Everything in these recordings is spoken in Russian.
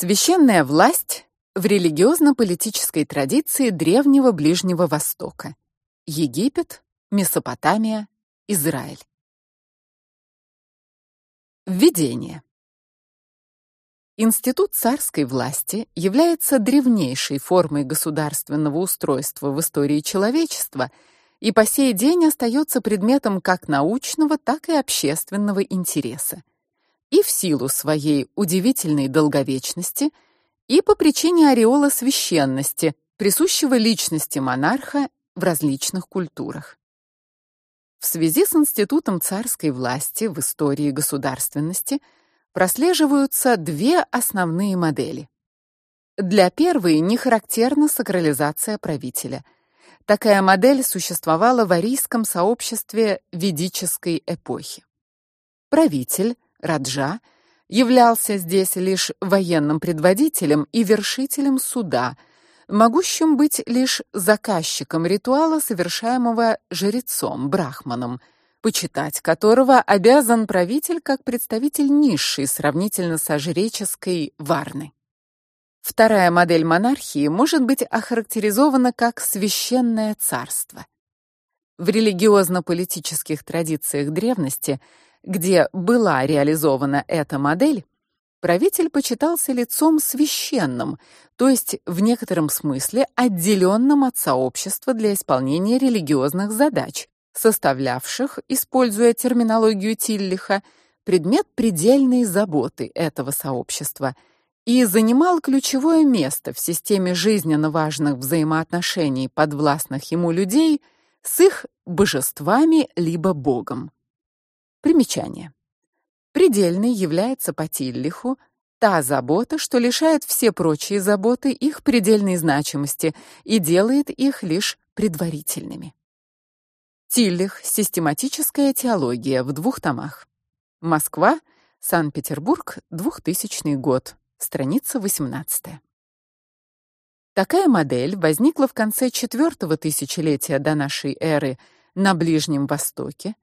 Священная власть в религиозно-политической традиции древнего Ближнего Востока. Египет, Месопотамия, Израиль. Введение. Институт царской власти является древнейшей формой государственного устройства в истории человечества и по сей день остается предметом как научного, так и общественного интереса и в силу своей удивительной долговечности, и по причине ореола священности, присущего личности монарха в различных культурах. В связи с институтом царской власти в истории государственности прослеживаются две основные модели. Для первой не характерна сакрализация правителя. Такая модель существовала в арийском сообществе ведической эпохи. Правитель Раджа являлся здесь лишь военным предводителем и вершителем суда, могущим быть лишь заказчиком ритуала, совершаемого жрецом брахманом, почитать которого обязан правитель как представитель низшей сравнительно со жреческой варны. Вторая модель монархии может быть охарактеризована как священное царство. В религиозно-политических традициях древности – где была реализована эта модель, правитель почитался лицом священным, то есть в некотором смысле отделенным от сообщества для исполнения религиозных задач, составлявших, используя терминологию Тиллиха, предмет предельной заботы этого сообщества и занимал ключевое место в системе жизненно важных взаимоотношений подвластных ему людей с их божествами либо богом. Примечание. Предельной является по Тиллиху та забота, что лишает все прочие заботы их предельной значимости и делает их лишь предварительными. Тиллих. Систематическая теология в двух томах. Москва, Санкт-Петербург, 2000 год. Страница 18. Такая модель возникла в конце четвертого тысячелетия до нашей эры на Ближнем Востоке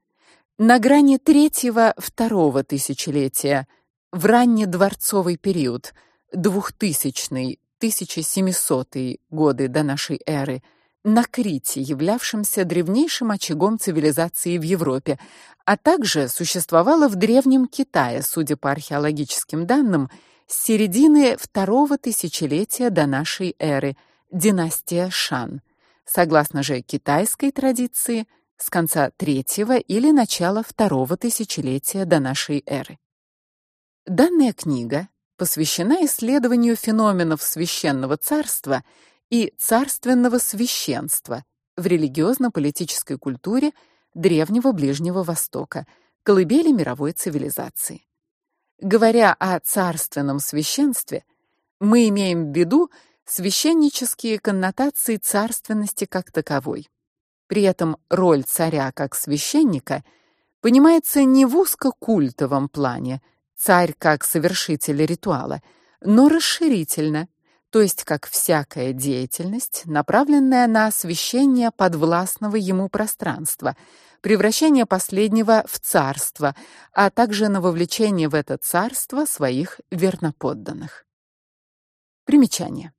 на грани третьего-второго тысячелетия, в раннедворцовый период, 2000-1700 годы до нашей эры, на Крите, являвшемся древнейшим очагом цивилизации в Европе, а также существовала в древнем Китае, судя по археологическим данным, с середины второго тысячелетия до нашей эры, династия Шан. Согласно же китайской традиции, с конца третьего или начала второго тысячелетия до нашей эры. Данная книга посвящена исследованию феноменов священного царства и царственного священства в религиозно-политической культуре древнего Ближнего Востока, колыбели мировой цивилизации. Говоря о царственном священстве, мы имеем в виду священнические коннотации царственности как таковой. При этом роль царя как священника понимается не в узкокультовом плане, царь как совершитель ритуала, но расширительно, то есть как всякая деятельность, направленная на освящение подвластного ему пространства, превращение последнего в царство, а также на вовлечение в это царство своих верноподданных. Примечание.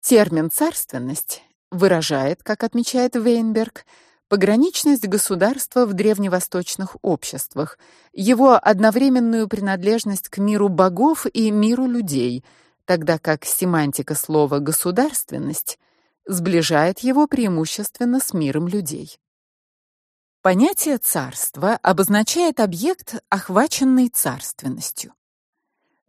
Термин царственность выражает, как отмечает Вейнберг, пограничность государства в древневосточных обществах, его одновременную принадлежность к миру богов и миру людей, тогда как семантика слова государственность сближает его преимущественно с миром людей. Понятие царства обозначает объект, охваченный царственностью.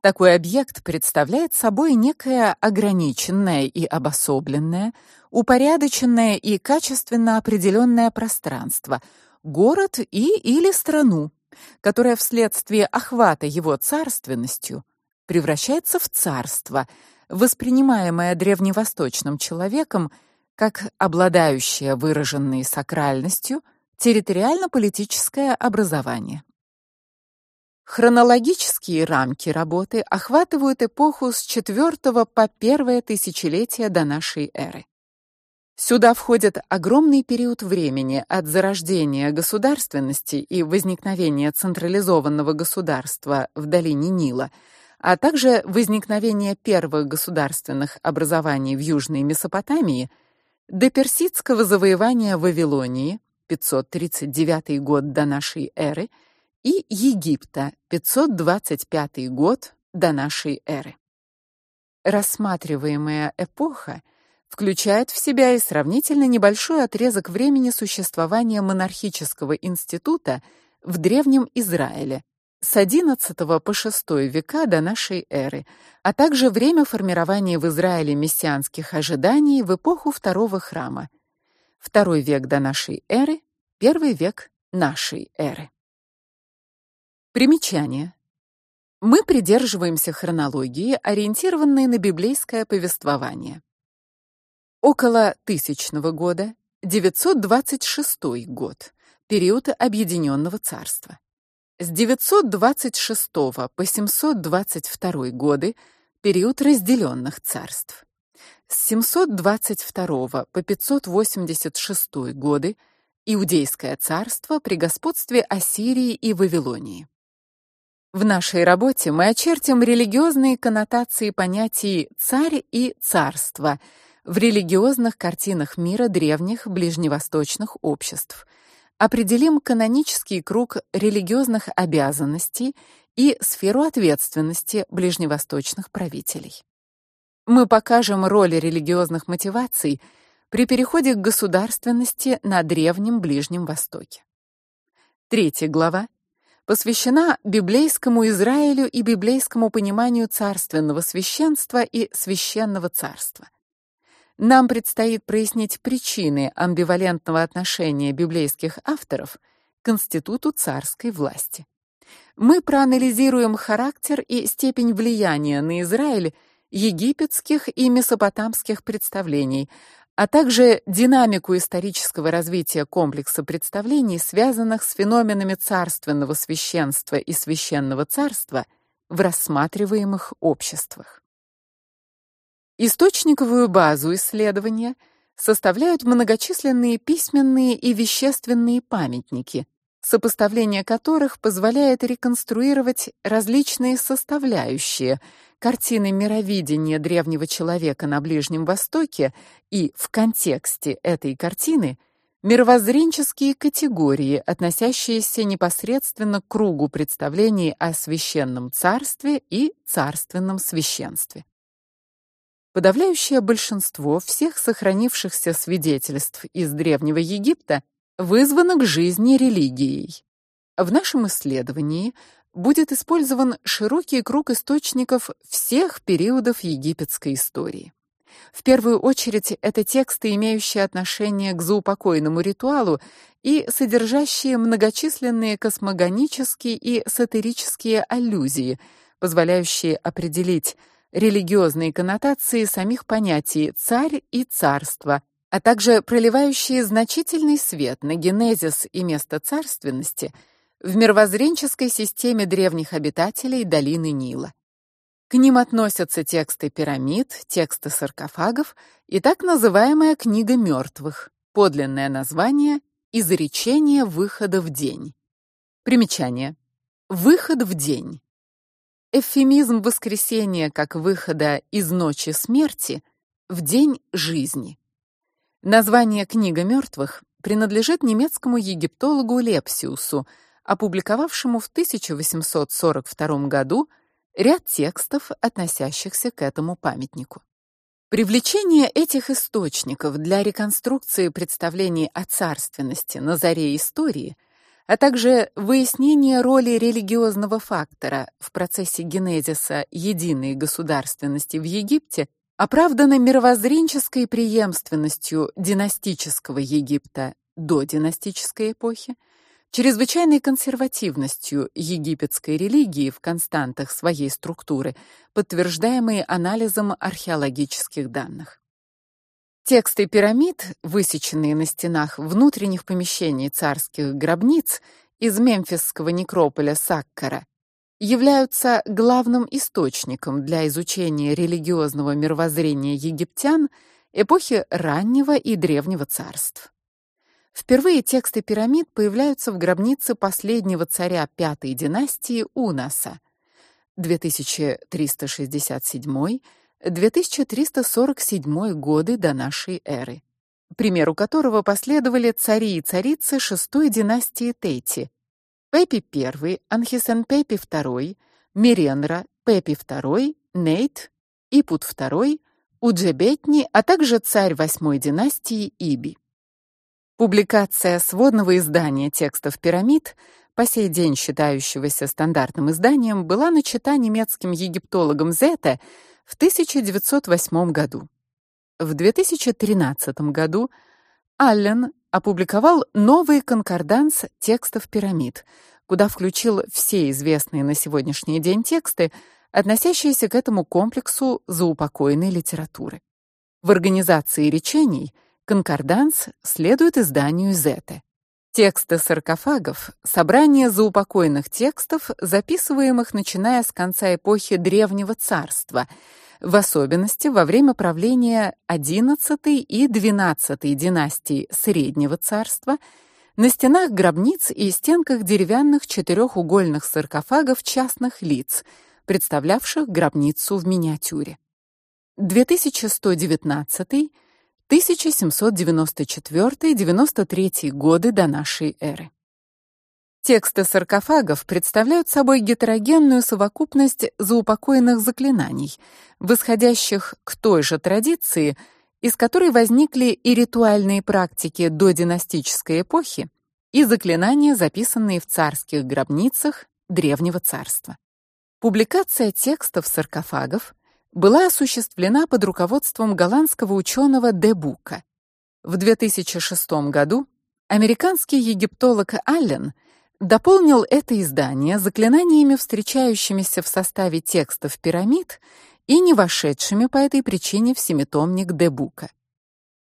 Такой объект представляет собой некое ограниченное и обособленное, упорядоченное и качественно определенное пространство, город и или страну, которая вследствие охвата его царственностью превращается в царство, воспринимаемое древневосточным человеком как обладающее выраженной сакральностью территориально-политическое образование. Хронологические рамки работы охватывают эпоху с IV по первое тысячелетие до нашей эры. Сюда входит огромный период времени от зарождения государственности и возникновения централизованного государства в долине Нила, а также возникновение первых государственных образований в Южной Месопотамии до персидского завоевания Вавилонии 539 год до нашей эры и Египта 525 год до нашей эры. Рассматриваемая эпоха включает в себя и сравнительно небольшой отрезок времени существования монархического института в древнем Израиле с XI по VI века до нашей эры, а также время формирования в Израиле мессианских ожиданий в эпоху второго храма. Второй век до нашей эры, первый век нашей эры. Примечание. Мы придерживаемся хронологии, ориентированной на библейское повествование. Около тысячного года 926 год период Объединенного царства. С 926 по 722 годы период разделенных царств. С 722 по 586 годы Иудейское царство при господстве Ассирии и Вавилонии. В нашей работе мы очертим религиозные коннотации понятий царь и царство в религиозных картинах мира древних ближневосточных обществ – определим канонический круг религиозных обязанностей и сферу ответственности ближневосточных правителей. Мы покажем роль религиозных мотиваций при переходе к государственности на древнем Ближнем Востоке. Третья глава посвящена библейскому Израилю и библейскому пониманию царственного священства и священного царства. Нам предстоит прояснить причины амбивалентного отношения библейских авторов к институту царской власти. Мы проанализируем характер и степень влияния на Израиль египетских и месопотамских представлений, а также динамику исторического развития комплекса представлений, связанных с феноменами царственного священства и священного царства в рассматриваемых обществах. Источниковую базу исследования составляют многочисленные письменные и вещественные памятники, сопоставление которых позволяет реконструировать различные составляющие картины мировидения древнего человека на Ближнем Востоке и в контексте этой картины мировоззренческие категории, относящиеся непосредственно к кругу представлений о священном царстве и царственном священстве. Подавляющее большинство всех сохранившихся свидетельств из древнего Египта вызвано к жизни религией. В нашем исследовании будет использован широкий круг источников всех периодов египетской истории. В первую очередь это тексты, имеющие отношение к заупокойному ритуалу и содержащие многочисленные космогонические и сатирические аллюзии, позволяющие определить религиозные коннотации самих понятий царь и царство, а также проливающие значительный свет на генезис и место царственности в мировоззренческой системе древних обитателей долины Нила. К ним относятся тексты пирамид, тексты саркофагов и так называемая книга мертвых. Подлинное название Изречение выхода в день. Примечание. Выход в день эвфемизм воскресения как выхода из ночи смерти в день жизни. Название Книга мертвых принадлежит немецкому египтологу Лепсиусу, опубликовавшему в 1842 году ряд текстов, относящихся к этому памятнику. Привлечение этих источников для реконструкции представлений о царственности на заре истории – а также выяснение роли религиозного фактора в процессе генезиса единой государственности в Египте оправдано мировоззренческой преемственностью династического Египта до династической эпохи, чрезвычайной консервативностью египетской религии в константах своей структуры, подтверждаемой анализом археологических данных. Тексты пирамид, высеченные на стенах внутренних помещений царских гробниц из мемфисского некрополя Саккара, являются главным источником для изучения религиозного мировоззрения египтян эпохи раннего и древнего царств. Впервые тексты пирамид появляются в гробнице последнего царя пятой династии Унаса. 2367-2347 годы до нашей эры, примеру которого последовали цари и царицы шестой династии Тети: Пепи I, Анхисенпепи II, Миренра, Пепи II, Нейт, Ипут II, Уджебетни, а также царь восьмой династии Иби. Публикация сводного издания текстов пирамид, по сей день считающегося стандартным изданием, была начата немецким египтологом Зете в 1908 году. В 2013 году Аллен опубликовал новый конкорданс текстов пирамид, куда включил все известные на сегодняшний день тексты, относящиеся к этому комплексу заупокойной литературы. В организации речений конкорданс следует изданию Зете. Тексты саркофагов собрание заупокойных текстов, записываемых начиная с конца эпохи Древнего царства, в особенности во время правления XI и XII династий Среднего царства, на стенах гробниц и стенках деревянных четырехугольных саркофагов частных лиц – представлявших гробницу в миниатюре. 2119 1794-93 годы до нашей эры. Тексты саркофагов представляют собой гетерогенную совокупность заупокоенных заклинаний, восходящих к той же традиции, из которой возникли и ритуальные практики до династической эпохи, и заклинания, записанные в царских гробницах древнего царства. Публикация текстов саркофагов была осуществлена под руководством голландского ученого Де Бука. В 2006 году американский египтолог Аллен дополнил это издание заклинаниями, встречающимися в составе текстов пирамид и не вошедшими по этой причине в семитомник Де Бука.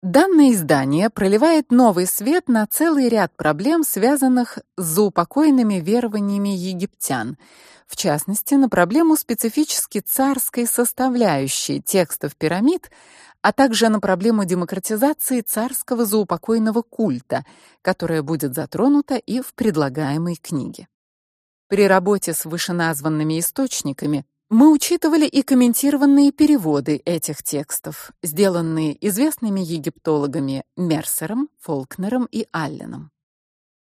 Данное издание проливает новый свет на целый ряд проблем, связанных с заупокойными верованиями египтян, в частности, на проблему специфически царской составляющей текстов пирамид, а также на проблему демократизации царского заупокойного культа, которая будет затронута и в предлагаемой книге. При работе с вышеназванными источниками мы учитывали и комментированные переводы этих текстов, сделанные известными египтологами Мерсером, Фолкнером и Алленом.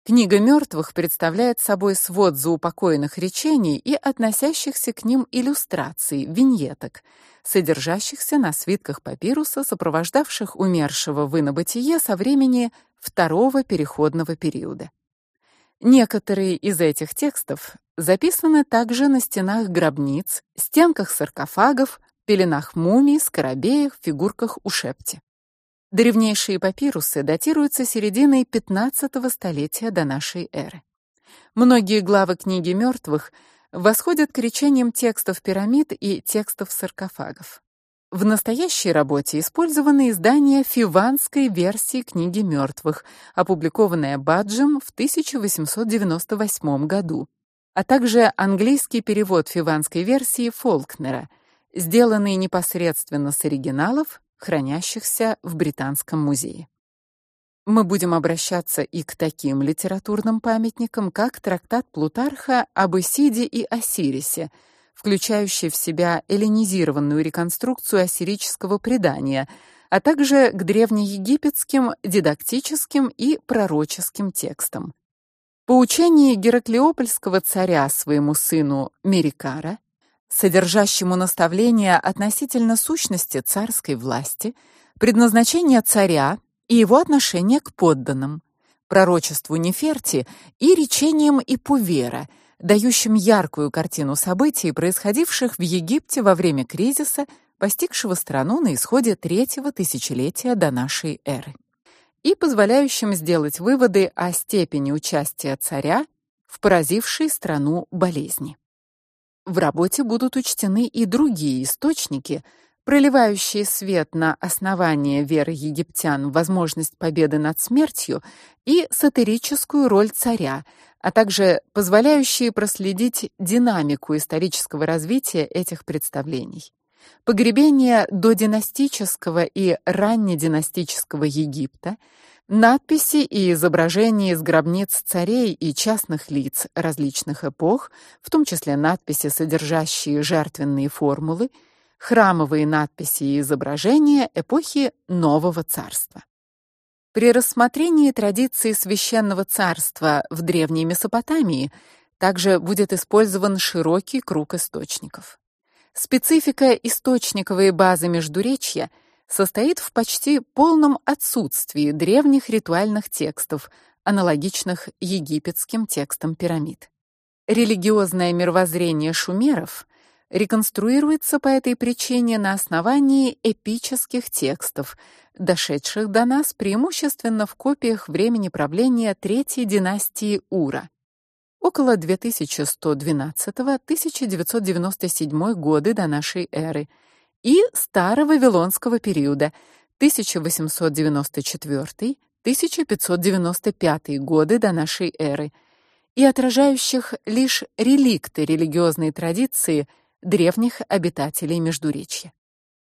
Книга мертвых представляет собой свод заупокоенных речений и относящихся к ним иллюстраций, виньеток, содержащихся на свитках папируса, сопровождавших умершего в инобытие со времени второго переходного периода. Некоторые из этих текстов записаны также на стенах гробниц, стенках саркофагов, пеленах мумий, скоробеях, фигурках у шепти. Древнейшие папирусы датируются серединой 15 столетия до нашей эры. Многие главы книги мертвых восходят к речениям текстов пирамид и текстов саркофагов. В настоящей работе использованы издания фиванской версии книги мертвых, опубликованная Баджем в 1898 году, а также английский перевод фиванской версии Фолкнера, сделанный непосредственно с оригиналов хранящихся в Британском музее. Мы будем обращаться и к таким литературным памятникам, как трактат Плутарха об Исиде и Осирисе, включающий в себя эллинизированную реконструкцию ассирического предания, а также к древнеегипетским дидактическим и пророческим текстам. Поучение Гераклеопольского царя своему сыну Мерикара содержащему наставления относительно сущности царской власти, предназначения царя и его отношения к подданным, пророчеству Неферти и речениям Ипувера, дающим яркую картину событий, происходивших в Египте во время кризиса, постигшего страну на исходе третьего тысячелетия до нашей эры, и позволяющим сделать выводы о степени участия царя в поразившей страну болезни. В работе будут учтены и другие источники, проливающие свет на основание веры египтян в возможность победы над смертью и сатирическую роль царя, а также позволяющие проследить динамику исторического развития этих представлений. Погребение додинастического и раннединастического Египта, Надписи и изображения из гробниц царей и частных лиц различных эпох, в том числе надписи, содержащие жертвенные формулы, храмовые надписи и изображения эпохи Нового царства. При рассмотрении традиций священного царства в древней Месопотамии также будет использован широкий круг источников. Специфика источниковой базы Междуречья состоит в почти полном отсутствии древних ритуальных текстов, аналогичных египетским текстам пирамид. Религиозное мировоззрение шумеров реконструируется по этой причине на основании эпических текстов, дошедших до нас преимущественно в копиях времени правления третьей династии Ура. Около 2112-1997 годы до нашей эры и старовавилонского периода 1894-1595 годы до нашей эры и отражающих лишь реликты религиозной традиции древних обитателей Междуречья.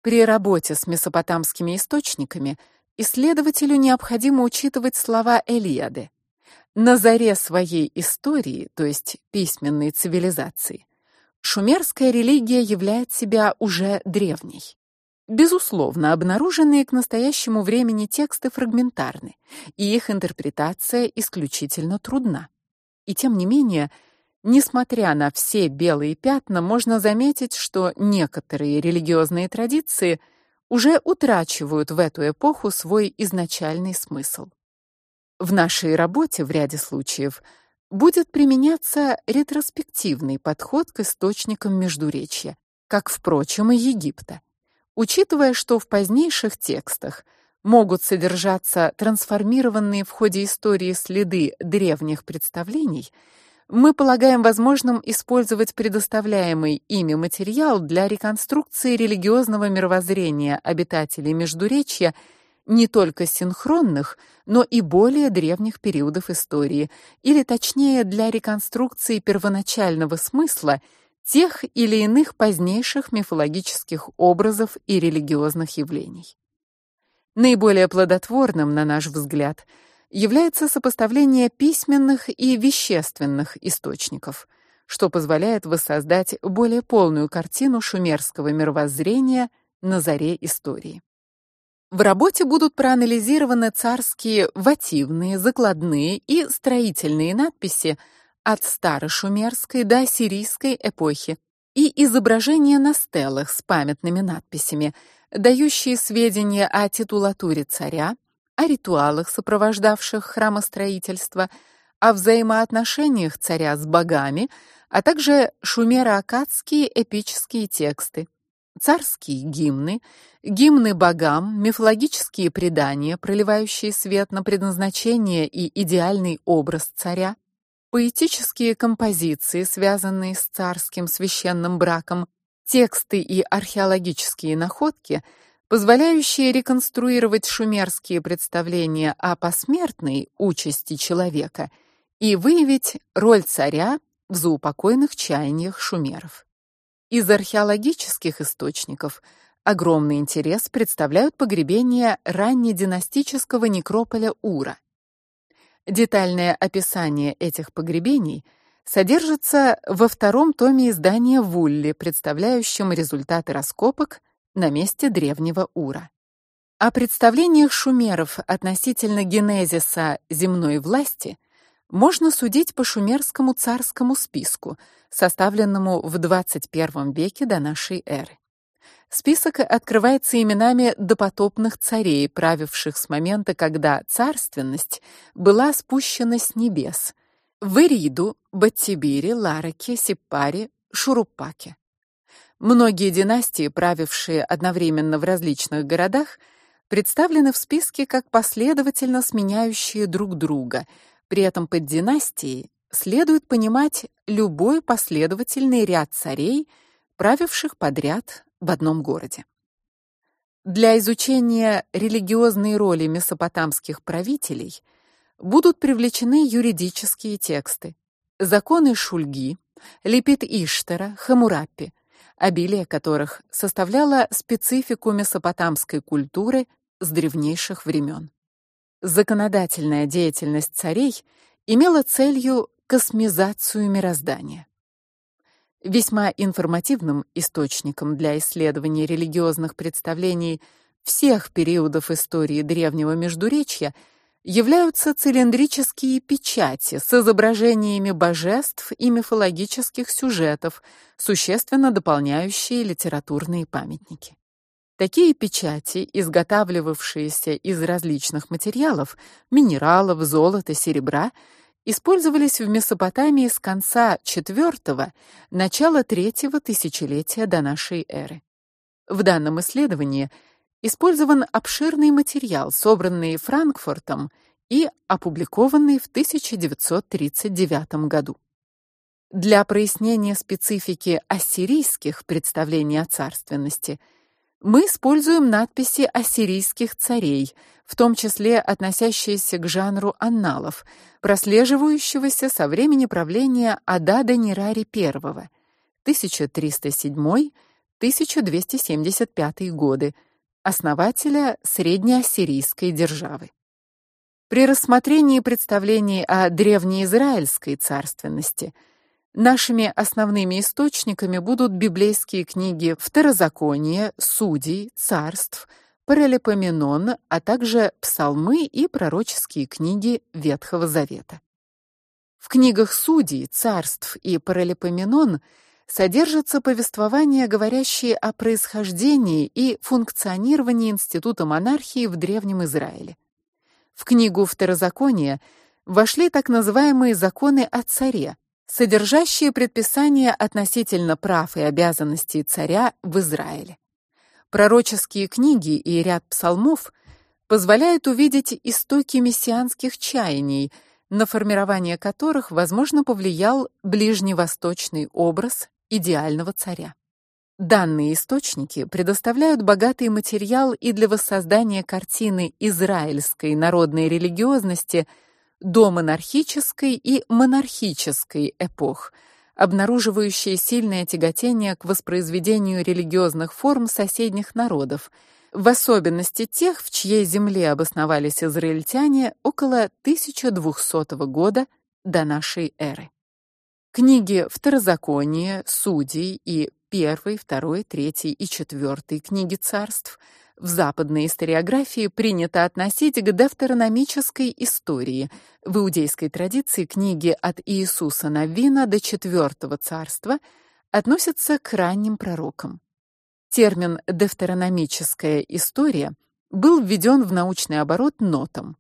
При работе с месопотамскими источниками исследователю необходимо учитывать слова Элиады. На заре своей истории, то есть письменной цивилизации, шумерская религия являет себя уже древней. Безусловно, обнаруженные к настоящему времени тексты фрагментарны, и их интерпретация исключительно трудна. И тем не менее, Несмотря на все белые пятна, можно заметить, что некоторые религиозные традиции уже утрачивают в эту эпоху свой изначальный смысл. В нашей работе в ряде случаев будет применяться ретроспективный подход к источникам Междуречья, как впрочем и Египта. Учитывая, что в позднейших текстах могут содержаться трансформированные в ходе истории следы древних представлений, мы полагаем возможным использовать предоставляемый ими материал для реконструкции религиозного мировоззрения обитателей Междуречья не только синхронных, но и более древних периодов истории, или точнее для реконструкции первоначального смысла тех или иных позднейших мифологических образов и религиозных явлений. Наиболее плодотворным, на наш взгляд, является сопоставление письменных и вещественных источников, что позволяет воссоздать более полную картину шумерского мировоззрения на заре истории. В работе будут проанализированы царские вативные, закладные и строительные надписи от старошумерской до ассирийской эпохи и изображения на стелах с памятными надписями, дающие сведения о титулатуре царя, о ритуалах, сопровождавших храмостроительство, о взаимоотношениях царя с богами, а также шумеро-аккадские эпические тексты, царские гимны, гимны богам, мифологические предания, проливающие свет на предназначение и идеальный образ царя, поэтические композиции, связанные с царским священным браком, тексты и археологические находки – позволяющие реконструировать шумерские представления о посмертной участи человека и выявить роль царя в заупокойных чаяниях шумеров. Из археологических источников огромный интерес представляют погребения раннединастического некрополя Ура. Детальное описание этих погребений содержится во втором томе издания Вулли, представляющем результаты раскопок на месте древнего Ура. О представлениях шумеров относительно генезиса земной власти можно судить по шумерскому царскому списку, составленному в 21 веке до нашей эры. Список открывается именами допотопных царей, правивших с момента, когда царственность была спущена с небес: в Ириду, Баттибире, Лараке, Сиппаре, Шуруппаке. Многие династии, правившие одновременно в различных городах, представлены в списке как последовательно сменяющие друг друга. При этом под династией следует понимать любой последовательный ряд царей, правивших подряд в одном городе. Для изучения религиозной роли месопотамских правителей будут привлечены юридические тексты. Законы Шульги, Лепит Иштара, Хамурапи, обилие которых составляло специфику месопотамской культуры с древнейших времен. Законодательная деятельность царей имела целью космизацию мироздания. Весьма информативным источником для исследования религиозных представлений всех периодов истории древнего Междуречья являются цилиндрические печати с изображениями божеств и мифологических сюжетов, существенно дополняющие литературные памятники. Такие печати, изготавливавшиеся из различных материалов, минералов, золота, серебра, использовались в Месопотамии с конца IV – начала третьего тысячелетия до нашей эры. В данном исследовании использован обширный материал, собранный Франкфуртом и опубликованный в 1939 году. Для прояснения специфики ассирийских представлений о царственности – мы используем надписи ассирийских царей, в том числе относящиеся к жанру анналов, прослеживающегося со времени правления Адада Нирари I 1307-1275 годы, основателя среднеассирийской державы. При рассмотрении представлений о древнеизраильской царственности – Нашими основными источниками будут библейские книги Второзаконие, Судей, Царств, Паралипоменон, а также псалмы и пророческие книги Ветхого Завета. В книгах Судей, Царств и Паралипоменон содержатся повествования, говорящие о происхождении и функционировании института монархии в древнем Израиле. В книгу Второзаконие вошли так называемые законы о царе, содержащие предписания относительно прав и обязанностей царя в Израиле. Пророческие книги и ряд псалмов позволяют увидеть истоки мессианских чаяний, на формирование которых, возможно, повлиял ближневосточный образ идеального царя. Данные источники предоставляют богатый материал и для воссоздания картины израильской народной религиозности – до монархической и монархической эпох, обнаруживающие сильное тяготение к воспроизведению религиозных форм соседних народов, в особенности тех, в чьей земле обосновались израильтяне около 1200 года до нашей эры. Книги Второзакония, Судей и первой, второй, третьей и четвертой книги царств в западной историографии принято относить к дефтерономической истории. В иудейской традиции книги от Иисуса Навина до Четвертого царства относятся к ранним пророкам. Термин дефтерономическая история был введен в научный оборот Нотом.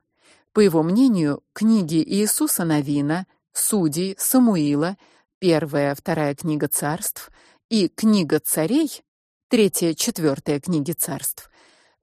По его мнению, книги Иисуса Навина, Судей, Самуила, первая, вторая книга царств и книга царей, третья, четвертая книги царств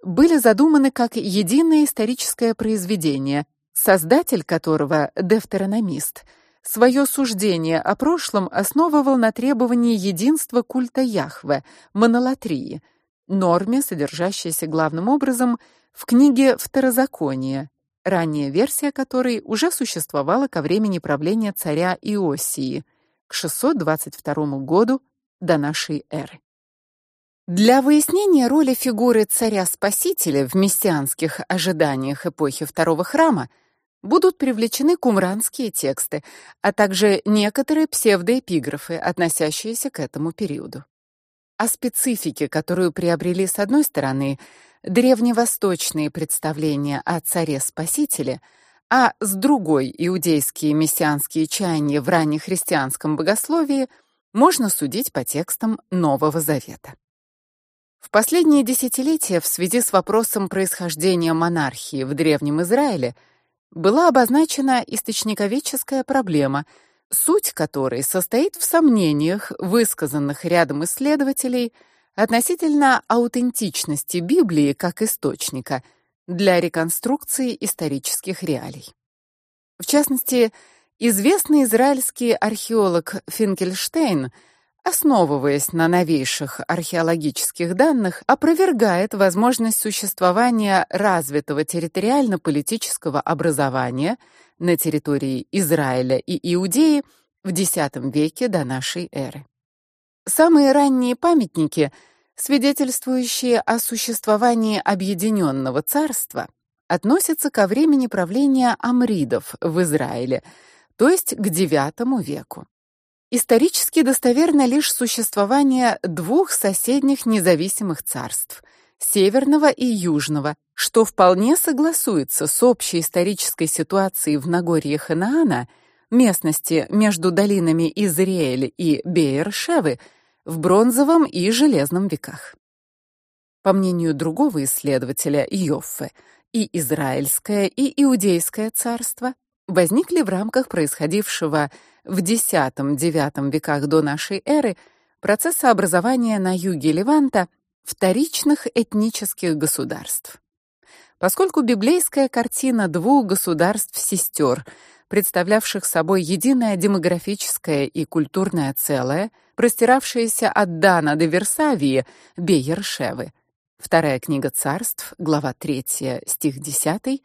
были задуманы как единое историческое произведение, создатель которого дефтерономист свое суждение о прошлом основывал на требовании единства культа Яхве, монолатрии, норме, содержащейся главным образом в книге Второзакония, ранняя версия которой уже существовала ко времени правления царя Иосии к 622 году до нашей эры. Для выяснения роли фигуры царя-спасителя в мессианских ожиданиях эпохи Второго храма будут привлечены кумранские тексты, а также некоторые псевдоэпиграфы, относящиеся к этому периоду. О специфике, которую приобрели с одной стороны древневосточные представления о царе-спасителе, а с другой иудейские мессианские чаяния в раннехристианском богословии, можно судить по текстам Нового Завета. В последние десятилетия в связи с вопросом происхождения монархии в древнем Израиле была обозначена источниковедческая проблема, суть которой состоит в сомнениях, высказанных рядом исследователей относительно аутентичности Библии как источника для реконструкции исторических реалий. В частности, известный израильский археолог Финкельштейн – основываясь на новейших археологических данных, опровергает возможность существования развитого территориально-политического образования на территории Израиля и Иудеи в X веке до нашей эры. Самые ранние памятники, свидетельствующие о существовании объединенного царства, относится ко времени правления амридов в Израиле, то есть к IX веку. Исторически достоверно лишь существование двух соседних независимых царств северного и южного, что вполне согласуется с общей исторической ситуацией в Нагорье Ханаана, местности между долинами Израиль и Беер-Шевы в бронзовом и железном веках. По мнению другого исследователя Йоффе, и израильское, и иудейское царство возникли в рамках происходившего в X-IX веках до нашей эры процесса образования на юге Леванта вторичных этнических государств. Поскольку библейская картина двух государств-сестер, представлявших собой единое демографическое и культурное целое, простиравшееся от Дана до Версавии, Беершевы, Вторая книга Царств, глава 3, стих 10,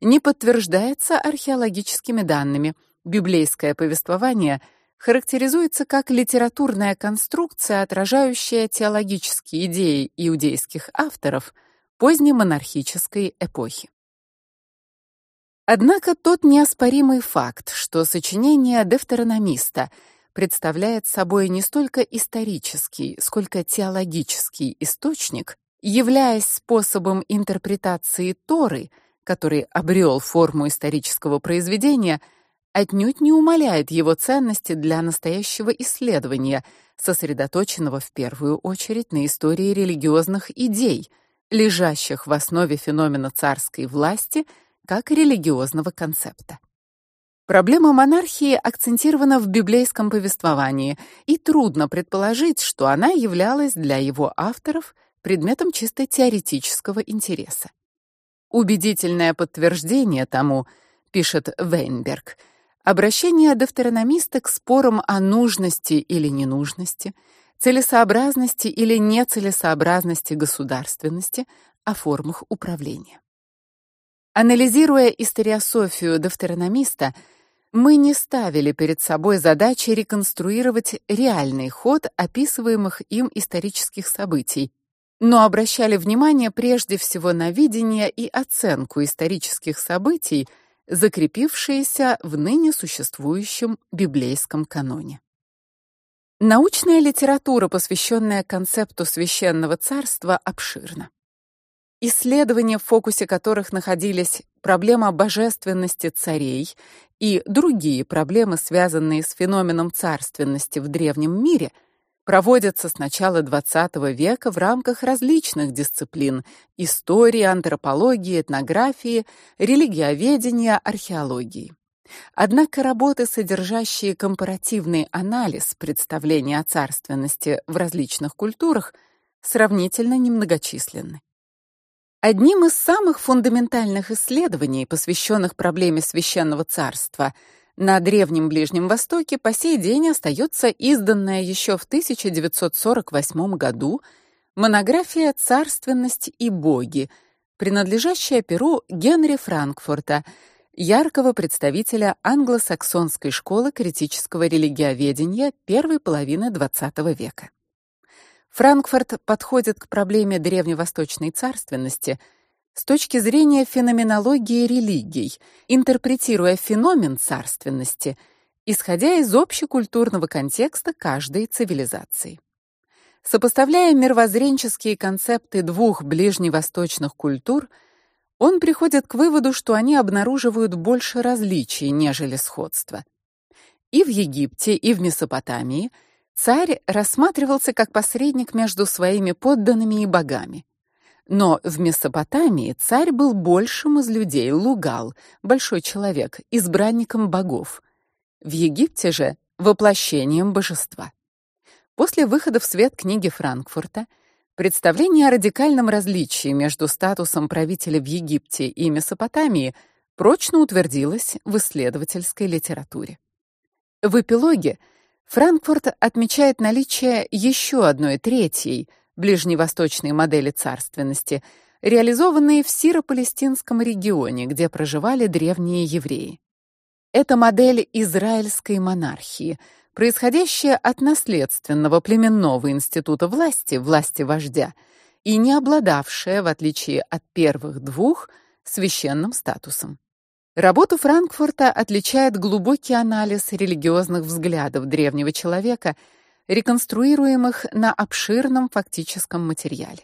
не подтверждается археологическими данными. Библейское повествование характеризуется как литературная конструкция, отражающая теологические идеи иудейских авторов поздней монархической эпохи. Однако тот неоспоримый факт, что сочинение Дефтерономиста представляет собой не столько исторический, сколько теологический источник, являясь способом интерпретации Торы, который обрел форму исторического произведения, отнюдь не умаляет его ценности для настоящего исследования, сосредоточенного в первую очередь на истории религиозных идей, лежащих в основе феномена царской власти как религиозного концепта. Проблема монархии акцентирована в библейском повествовании, и трудно предположить, что она являлась для его авторов – предметом чисто теоретического интереса. Убедительное подтверждение тому, пишет Вейнберг, обращение дефтерономиста к спорам о нужности или ненужности, целесообразности или нецелесообразности государственности, о формах управления. Анализируя историософию дефтерономиста, мы не ставили перед собой задачи реконструировать реальный ход описываемых им исторических событий, но обращали внимание прежде всего на видение и оценку исторических событий, закрепившиеся в ныне существующем библейском каноне. Научная литература, посвященная концепту священного царства, обширна. Исследования, в фокусе которых находились проблема божественности царей и другие проблемы, связанные с феноменом царственности в древнем мире – проводятся с начала XX века в рамках различных дисциплин: истории, антропологии, этнографии, религиоведения, археологии. Однако работы, содержащие компаративный анализ представления о царственности в различных культурах, сравнительно немногочисленны. Одним из самых фундаментальных исследований, посвященных проблеме священного царства, на Древнем Ближнем Востоке по сей день остается изданная еще в 1948 году монография Царственность и боги, принадлежащая перу Генри Франкфурта, яркого представителя англосаксонской школы критического религиоведения первой половины XX века. Франкфурт подходит к проблеме древневосточной царственности – с точки зрения феноменологии религий, интерпретируя феномен царственности, исходя из общекультурного контекста каждой цивилизации. Сопоставляя мировоззренческие концепты двух ближневосточных культур, он приходит к выводу, что они обнаруживают больше различий, нежели сходства. И в Египте, и в Месопотамии царь рассматривался как посредник между своими подданными и богами. Но в Месопотамии царь был большим из людей, лугал, большой человек, избранником богов. В Египте же воплощением божества. После выхода в свет книги Франкфурта представление о радикальном различии между статусом правителя в Египте и Месопотамии прочно утвердилось в исследовательской литературе. В эпилоге Франкфурт отмечает наличие еще одной третьей ближневосточные модели царственности, реализованные в сиро-палестинском регионе, где проживали древние евреи. Это модель израильской монархии, происходящая от наследственного племенного института власти, власти вождя, и не обладавшая, в отличие от первых двух, священным статусом. Работу Франкфурта отличает глубокий анализ религиозных взглядов древнего человека, реконструируемых на обширном фактическом материале.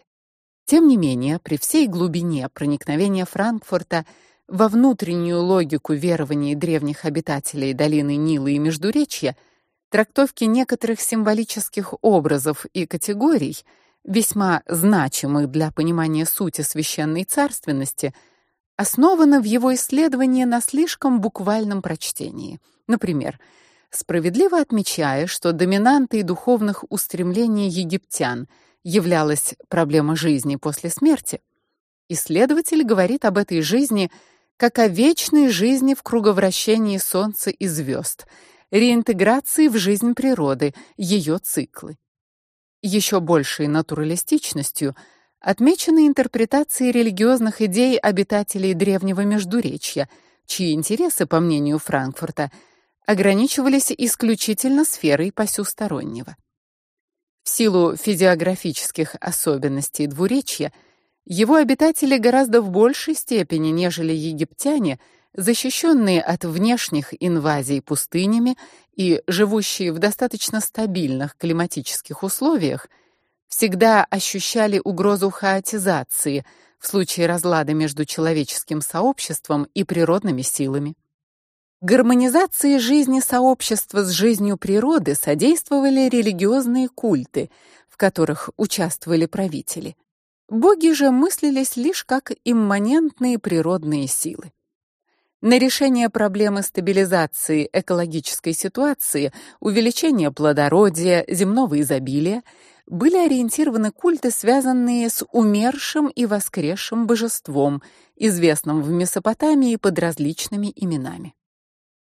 Тем не менее, при всей глубине проникновения Франкфурта во внутреннюю логику верований древних обитателей долины Нила и Междуречья, трактовки некоторых символических образов и категорий, весьма значимых для понимания сути священной царственности, основано в его исследовании на слишком буквальном прочтении. Например, справедливо отмечая, что доминантой духовных устремлений египтян являлась проблема жизни после смерти, исследователь говорит об этой жизни как о вечной жизни в круговращении солнца и звезд, реинтеграции в жизнь природы, ее циклы. Еще большей натуралистичностью отмечены интерпретации религиозных идей обитателей древнего Междуречья, чьи интересы, по мнению Франкфурта, ограничивались исключительно сферой посюстороннего. В силу физиографических особенностей двуречья его обитатели гораздо в большей степени, нежели египтяне, защищенные от внешних инвазий пустынями и живущие в достаточно стабильных климатических условиях, всегда ощущали угрозу хаотизации в случае разлада между человеческим сообществом и природными силами. Гармонизации жизни сообщества с жизнью природы содействовали религиозные культы, в которых участвовали правители. Боги же мыслились лишь как имманентные природные силы. На решение проблемы стабилизации экологической ситуации, увеличения плодородия, земного изобилия были ориентированы культы, связанные с умершим и воскресшим божеством, известным в Месопотамии под различными именами.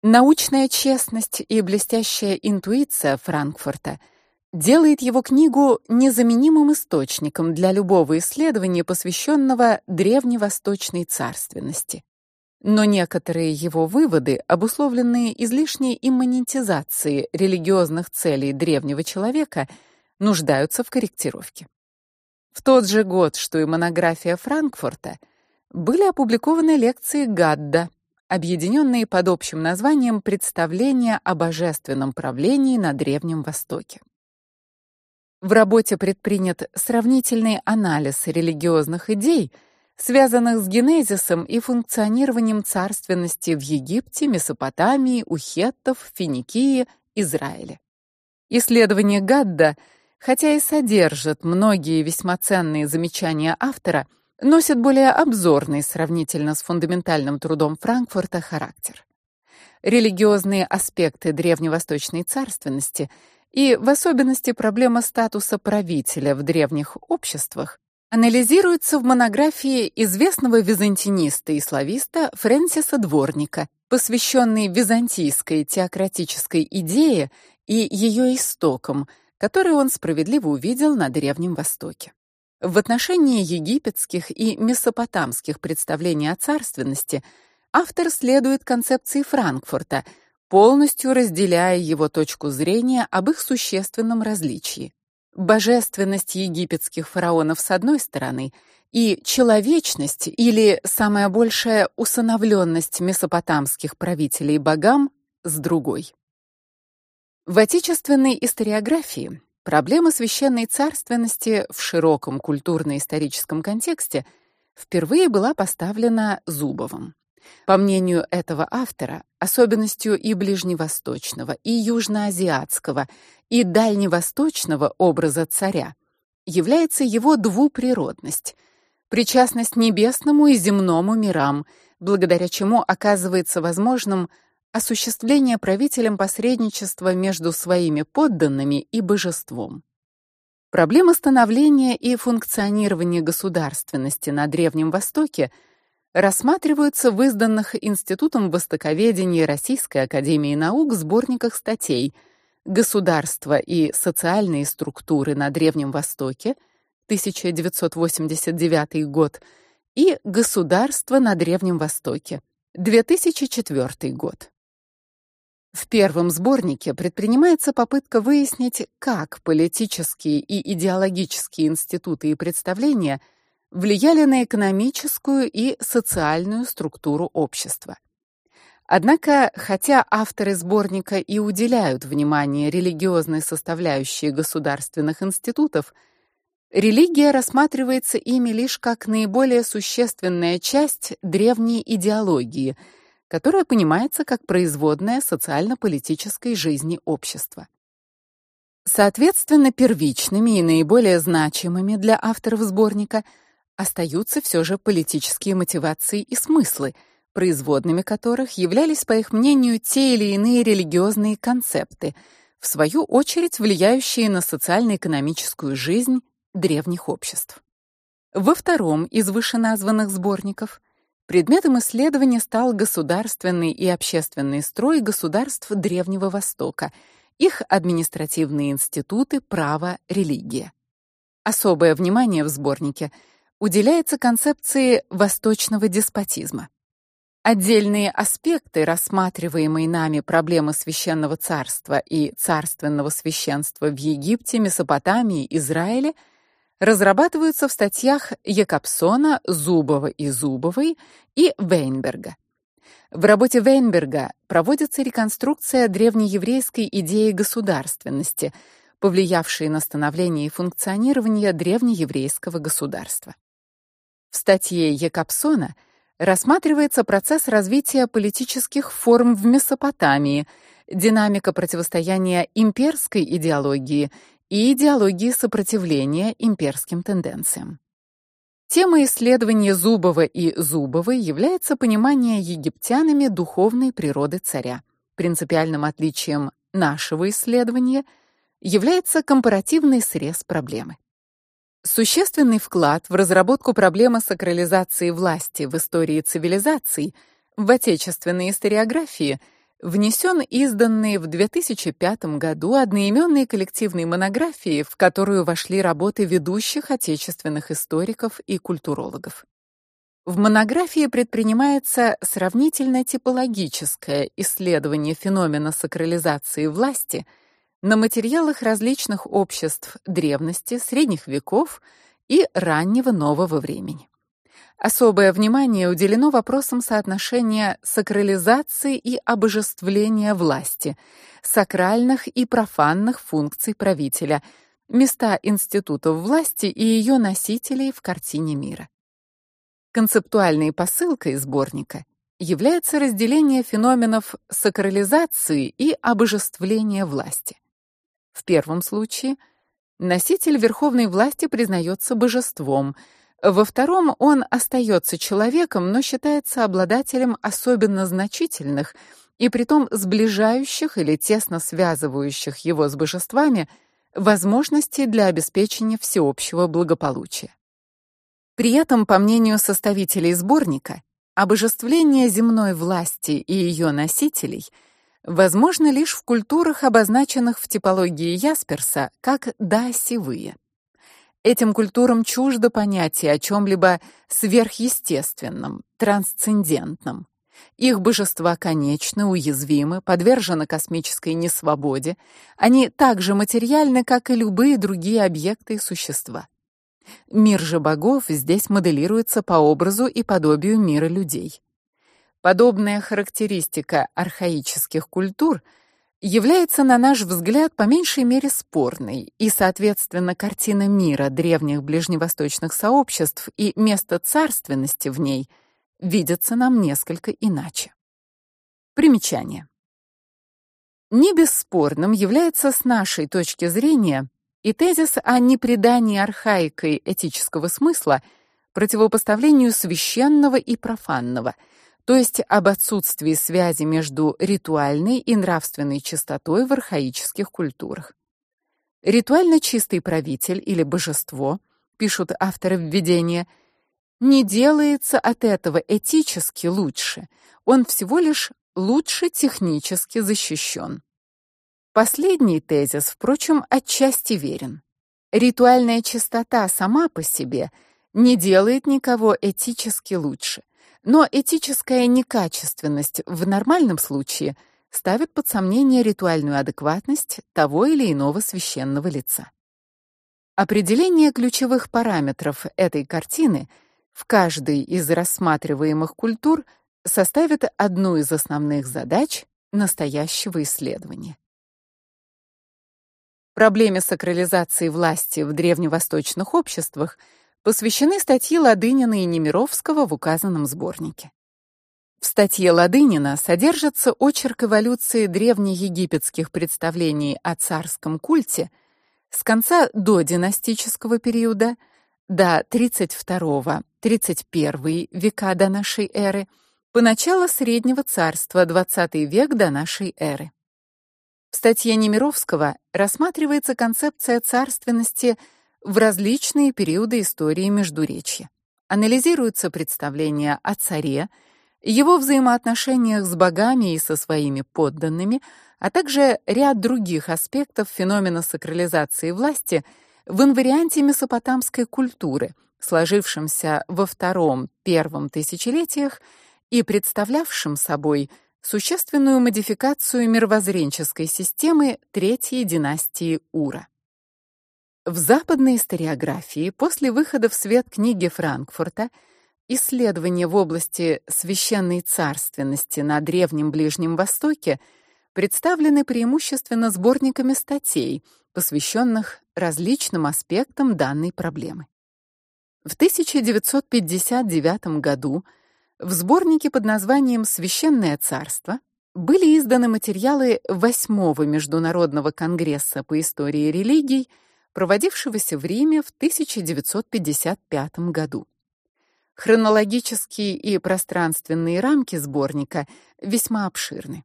Научная честность и блестящая интуиция Франкфурта делает его книгу незаменимым источником для любого исследования, посвященного древневосточной царственности. Но некоторые его выводы, обусловленные излишней имманентизацией религиозных целей древнего человека, нуждаются в корректировке. В тот же год, что и монография Франкфурта, были опубликованы лекции Гадда объединенные под общим названием Представление о божественном правлении на Древнем Востоке. В работе предпринят сравнительный анализ религиозных идей, связанных с генезисом и функционированием царственности в Египте, Месопотамии, у хеттов, Финикии, Израиле. Исследование Гадда, хотя и содержит многие весьма ценные замечания автора, носит более обзорный сравнительно с фундаментальным трудом Франкфурта характер. Религиозные аспекты древневосточной царственности и в особенности проблема статуса правителя в древних обществах анализируются в монографии известного византиниста и слависта Фрэнсиса Дворника, посвященной византийской теократической идее и ее истокам, которые он справедливо увидел на Древнем Востоке. В отношении египетских и месопотамских представлений о царственности автор следует концепции Франкфурта, полностью разделяя его точку зрения об их существенном различии. Божественность египетских фараонов с одной стороны и человечность или самая большая усыновленность месопотамских правителей богам с другой. В отечественной историографии Проблема священной царственности в широком культурно-историческом контексте впервые была поставлена Зубовым. По мнению этого автора, особенностью и ближневосточного, и южноазиатского, и дальневосточного образа царя является его двуприродность, причастность небесному и земному мирам, благодаря чему оказывается возможным осуществление правителем посредничества между своими подданными и божеством. Проблема становления и функционирования государственности на Древнем Востоке рассматриваются в изданных Институтом востоковедения Российской академии наук сборниках статей Государство и социальные структуры на Древнем Востоке 1989 год и Государство на Древнем Востоке 2004 год. В первом сборнике предпринимается попытка выяснить, как политические и идеологические институты и представления влияли на экономическую и социальную структуру общества. Однако, хотя авторы сборника и уделяют внимание религиозной составляющей государственных институтов, религия рассматривается ими лишь как наиболее существенная часть древней идеологии, которая понимается как производная социально-политической жизни общества. Соответственно, первичными и наиболее значимыми для авторов сборника остаются все же политические мотивации и смыслы – производными которых являлись, по их мнению, те или иные религиозные концепты, в свою очередь влияющие на социально-экономическую жизнь древних обществ. Во втором из вышеназванных сборников предметом исследования стал государственный и общественный строй государств Древнего Востока, их административные институты, право, религия. Особое внимание в сборнике уделяется концепции восточного деспотизма. Отдельные аспекты рассматриваемой нами проблемы священного царства и царственного священства в Египте, Месопотамии, Израиле разрабатываются в статьях Якобсона, Зубова и Зубовой и Вейнберга. В работе Вейнберга проводится реконструкция древнееврейской идеи государственности, повлиявшей на становление и функционирование древнееврейского государства. В статье Якобсона – рассматривается процесс развития политических форм в Месопотамии, динамика противостояния имперской идеологии и идеологии сопротивления имперским тенденциям. Тема исследования Зубова и Зубовой является понимание египтянами духовной природы царя. Принципиальным отличием нашего исследования является компаративный срез проблемы. Существенный вклад в разработку проблемы сакрализации власти в истории цивилизаций в отечественной историографии внесен изданный в 2005 году одноименной коллективной монографии, в которую вошли работы ведущих отечественных историков и культурологов. В монографии предпринимается сравнительно типологическое исследование феномена сакрализации власти – на материалах различных обществ древности, средних веков и раннего нового времени. Особое внимание уделено вопросам соотношения сакрализации и обожествления власти, сакральных и профанных функций правителя, места институтов власти и ее носителей в картине мира. Концептуальной посылкой сборника является разделение феноменов сакрализации и обожествления власти. В первом случае носитель верховной власти признается божеством. Во втором он остается человеком, но считается обладателем особенно значительных и притом сближающих или тесно связывающих его с божествами возможностей для обеспечения всеобщего благополучия. При этом, по мнению составителей сборника, обожествление земной власти и ее носителей – возможно лишь в культурах, обозначенных в типологии Ясперса как даосевые. Этим культурам чуждо понятие о чем либо сверхъестественном, трансцендентном. Их божества конечны, уязвимы, подвержены космической несвободе. Они так же материальны, как и любые другие объекты и существа. Мир же богов здесь моделируется по образу и подобию мира людей. Подобная характеристика архаических культур является, на наш взгляд, по меньшей мере спорной, и, соответственно, картина мира древних ближневосточных сообществ и место царственности в ней видятся нам несколько иначе. Примечание. Не бесспорным является с нашей точки зрения и тезис о непридании архаикой этического смысла противопоставлению священного и профанного – то есть об отсутствии связи между ритуальной и нравственной чистотой в архаических культурах. Ритуально чистый правитель или божество, пишут авторы введения, не делается от этого этически лучше. Он всего лишь лучше технически защищен. Последний тезис, впрочем, отчасти верен. Ритуальная чистота сама по себе не делает никого этически лучше. Но этическая некачественность в нормальном случае ставит под сомнение ритуальную адекватность того или иного священного лица. Определение ключевых параметров этой картины в каждой из рассматриваемых культур составит одну из основных задач настоящего исследования. Проблеме сакрализации власти в древневосточных обществах посвящены статьи Ладынина и Немировского в указанном сборнике. В статье Ладынина содержится очерк эволюции древнеегипетских представлений о царском культе с конца додинастического периода до 32-31 века до нашей эры по начало среднего царства 20 век до нашей эры. В статье Немировского рассматривается концепция царственности в различные периоды истории Междуречья. Анализируются представления о царе, его взаимоотношениях с богами и со своими подданными, а также ряд других аспектов феномена сакрализации власти в инварианте месопотамской культуры, сложившемся во втором-первом тысячелетиях и представлявшем собой существенную модификацию мировоззренческой системы третьей династии Ура. В западной историографии после выхода в свет книги Франкфурта исследования в области священной царственности на древнем Ближнем Востоке представлены преимущественно сборниками статей, посвященных различным аспектам данной проблемы. В 1959 году в сборнике под названием Священное царство были изданы материалы восьмого международного конгресса по истории религий, проводившегося в Риме в 1955 году. Хронологические и пространственные рамки сборника весьма обширны.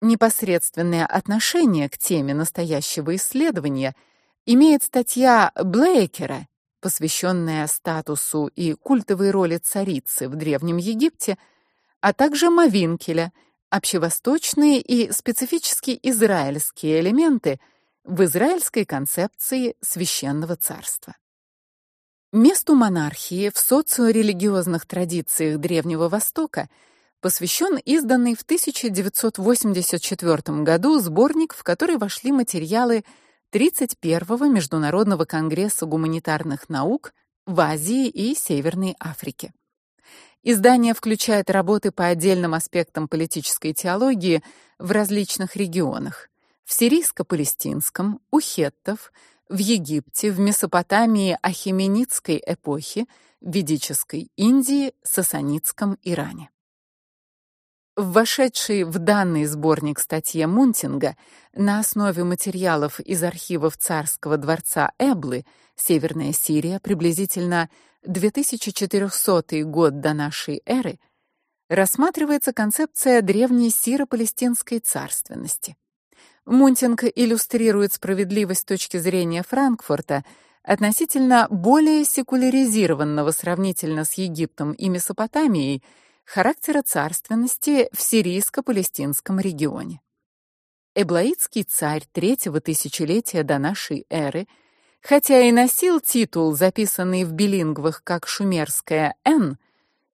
Непосредственное отношение к теме настоящего исследования имеет статья Блейкера посвященная статусу и культовой роли царицы в древнем Египте, а также Мавинкеля, общевосточные и специфически израильские элементы в израильской концепции священного царства. Месту монархии в социорелигиозных традициях Древнего Востока посвящен изданный в 1984 году сборник, в который вошли материалы 31-го Международного конгресса гуманитарных наук в Азии и Северной Африке. Издание включает работы по отдельным аспектам политической теологии в различных регионах: в сирийско-палестинском, у хеттов, в Египте, в Месопотамии ахеменидской эпохи, ведической Индии, сасанидском Иране. В вошедшей в данный сборник статье Мунтинга на основе материалов из архивов царского дворца Эблы, Северная Сирия, приблизительно 2400 год до нашей эры, рассматривается концепция древней сиро-палестинской царственности. Мунтинг иллюстрирует справедливость точки зрения Франкфурта относительно более секуляризированного сравнительно с Египтом и Месопотамией характера царственности в сирийско-палестинском регионе. Эблаитский царь третьего тысячелетия до нашей эры, хотя и носил титул, записанный в билингвах как шумерская Н,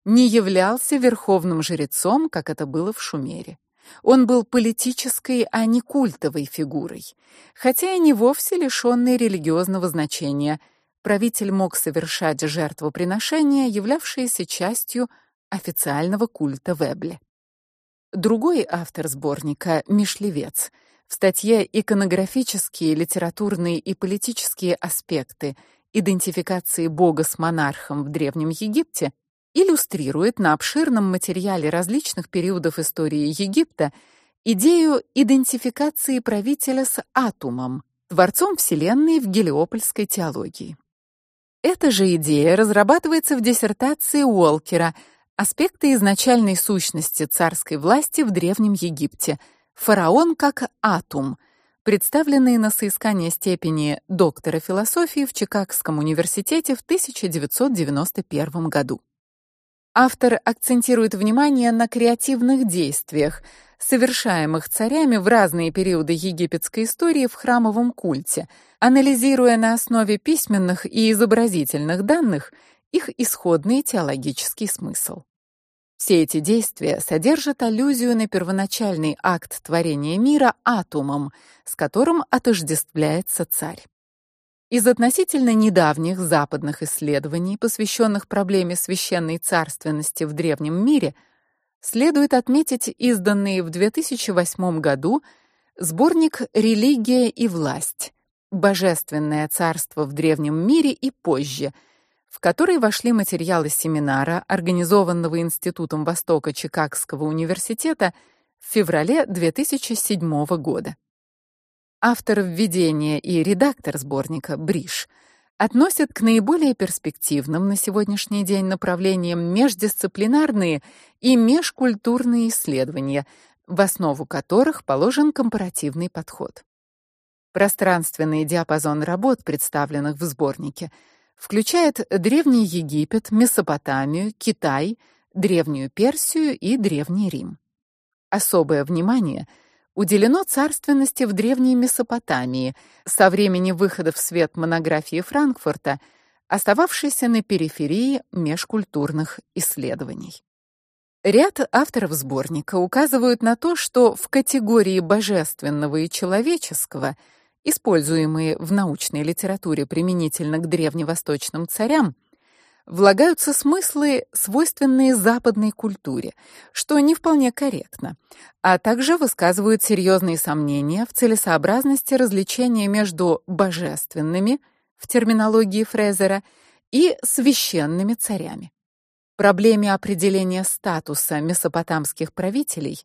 не являлся верховным жрецом, как это было в Шумере. Он был политической, а не культовой фигурой, хотя и не вовсе лишённой религиозного значения. Правитель мог совершать жертвоприношения, являвшиеся частью официального культа Вебле. Другой автор сборника Мишлевец в статье Иконографические, литературные и политические аспекты идентификации бога с монархом в древнем Египте иллюстрирует на обширном материале различных периодов истории Египта идею идентификации правителя с Атумом, творцом вселенной в гелиопольской теологии. Эта же идея разрабатывается в диссертации Уолкера Аспекты изначальной сущности царской власти в древнем Египте. Фараон как атум, представленные на соискание степени доктора философии в Чикагском университете в 1991 году. Автор акцентирует внимание на креативных действиях, совершаемых царями в разные периоды египетской истории в храмовом культе, анализируя на основе письменных и изобразительных данных их исходный теологический смысл. Все эти действия содержат аллюзию на первоначальный акт творения мира атомом, с которым отождествляется царь. Из относительно недавних западных исследований, посвященных проблеме священной царственности в древнем мире, следует отметить изданный в 2008 году сборник Религия и власть. Божественное царство в древнем мире и позже, в который вошли материалы семинара, организованного Институтом Востока Чикагского университета в феврале 2007 года. Автор введения и редактор сборника Бриш относят к наиболее перспективным на сегодняшний день направлениям междисциплинарные и межкультурные исследования, в основу которых положен компаративный подход. Пространственный диапазон работ, представленных в сборнике, включает Древний Египет, Месопотамию, Китай, Древнюю Персию и Древний Рим. Особое внимание – уделено царственности в древней Месопотамии со времени выхода в свет монографии Франкфурта, остававшейся на периферии межкультурных исследований. Ряд авторов сборника указывают на то, что в категории божественного и человеческого, используемые в научной литературе применительно к древневосточным царям, влагаются смыслы, свойственные западной культуре, что не вполне корректно, а также высказывают серьезные сомнения в целесообразности различения между божественными в терминологии Фрезера и священными царями. Проблеме определения статуса месопотамских правителей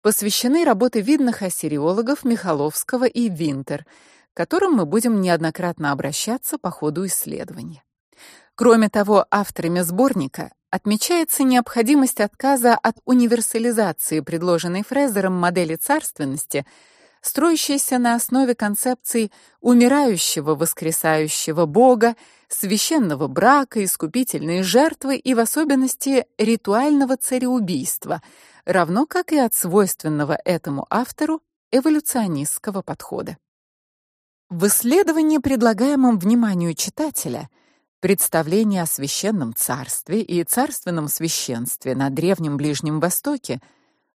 посвящены работы видных ассириологов Михаловского и Винтер, к которым мы будем неоднократно обращаться по ходу исследования. Кроме того, авторами сборника отмечается необходимость отказа от универсализации предложенной Фрезером модели царственности, строящейся на основе концепций умирающего воскресающего бога, священного брака, искупительной жертвы и в особенности ритуального цареубийства, равно как и от свойственного этому автору эволюционистского подхода. В исследовании, предлагаемом вниманию читателя, Представления о священном царстве и царственном священстве на древнем Ближнем Востоке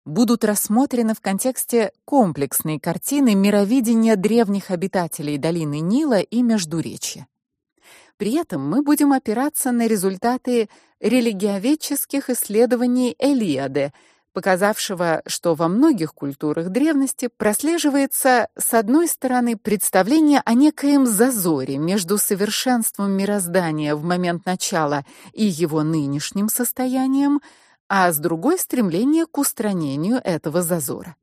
будут рассмотрены в контексте комплексной картины мировидения древних обитателей долины Нила и Междуречья. При этом мы будем опираться на результаты религиоведческих исследований Элиады – показавшего, что во многих культурах древности прослеживается с одной стороны представление о некоем зазоре между совершенством мироздания в момент начала и его нынешним состоянием, а с другой стремление к устранению этого зазора.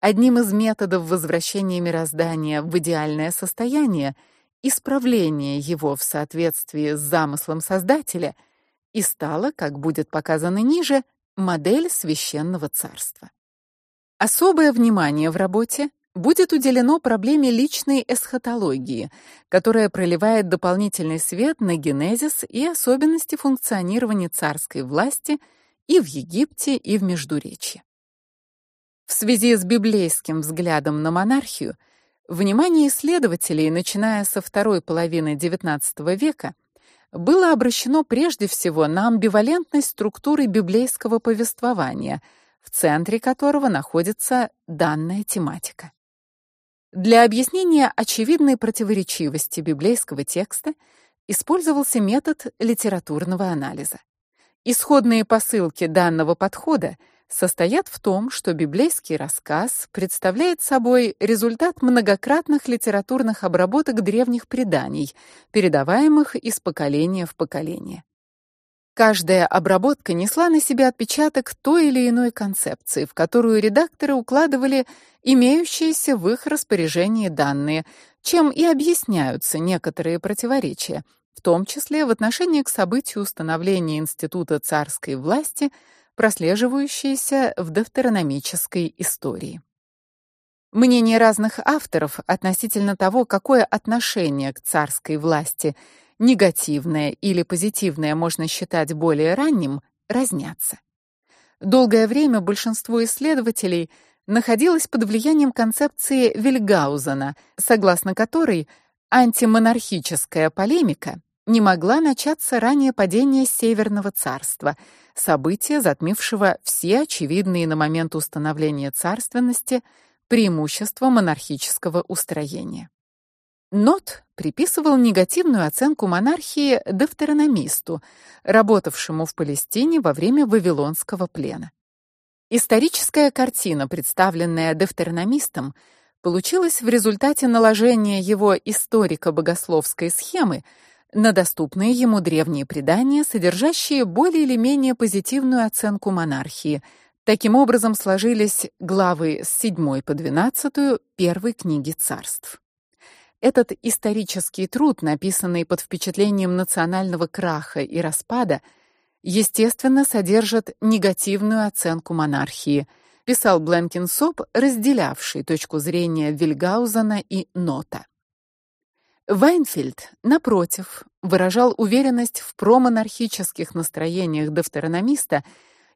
Одним из методов возвращения мироздания в идеальное состояние исправление его в соответствии с замыслом Создателя и стало, как будет показано ниже, Модель священного царства. Особое внимание в работе будет уделено проблеме личной эсхатологии, которая проливает дополнительный свет на генезис и особенности функционирования царской власти и в Египте, и в Междуречье. В связи с библейским взглядом на монархию, внимание исследователей, начиная со второй половины XIX века, было обращено прежде всего на амбивалентность структуры библейского повествования, в центре которого находится данная тематика. Для объяснения очевидной противоречивости библейского текста использовался метод литературного анализа. Исходные посылки данного подхода — состоят в том, что библейский рассказ представляет собой результат многократных литературных обработок древних преданий, передаваемых из поколения в поколение. Каждая обработка несла на себе отпечаток той или иной концепции, в которую редакторы укладывали имеющиеся в их распоряжении данные, чем и объясняются некоторые противоречия, в том числе в отношении к событию установления института царской власти – прослеживающиеся в deuteronomической истории. Мнения разных авторов относительно того, какое отношение к царской власти негативное или позитивное можно считать более ранним, разнятся. Долгое время большинство исследователей находилось под влиянием концепции Вильгаузена, согласно которой антимонархическая полемика не могла начаться ранее падения Северного царства, события, затмившего все очевидные на момент установления царственности преимущества монархического устроения. Нот приписывал негативную оценку монархии Девтерономисту, работавшему в Палестине во время вавилонского плена. Историческая картина, представленная Девтерономистом, получилась в результате наложения его историко-богословской схемы на доступные ему древние предания, содержащие более или менее позитивную оценку монархии. Таким образом сложились главы с 7 по 12 первой книги Царств. Этот исторический труд, написанный под впечатлением национального краха и распада, естественно, содержит негативную оценку монархии, писал Бленкинсоп, разделявший точку зрения Вильгаузена и Нота. Вайнфельд, напротив, выражал уверенность в промонархических настроениях дефтерономиста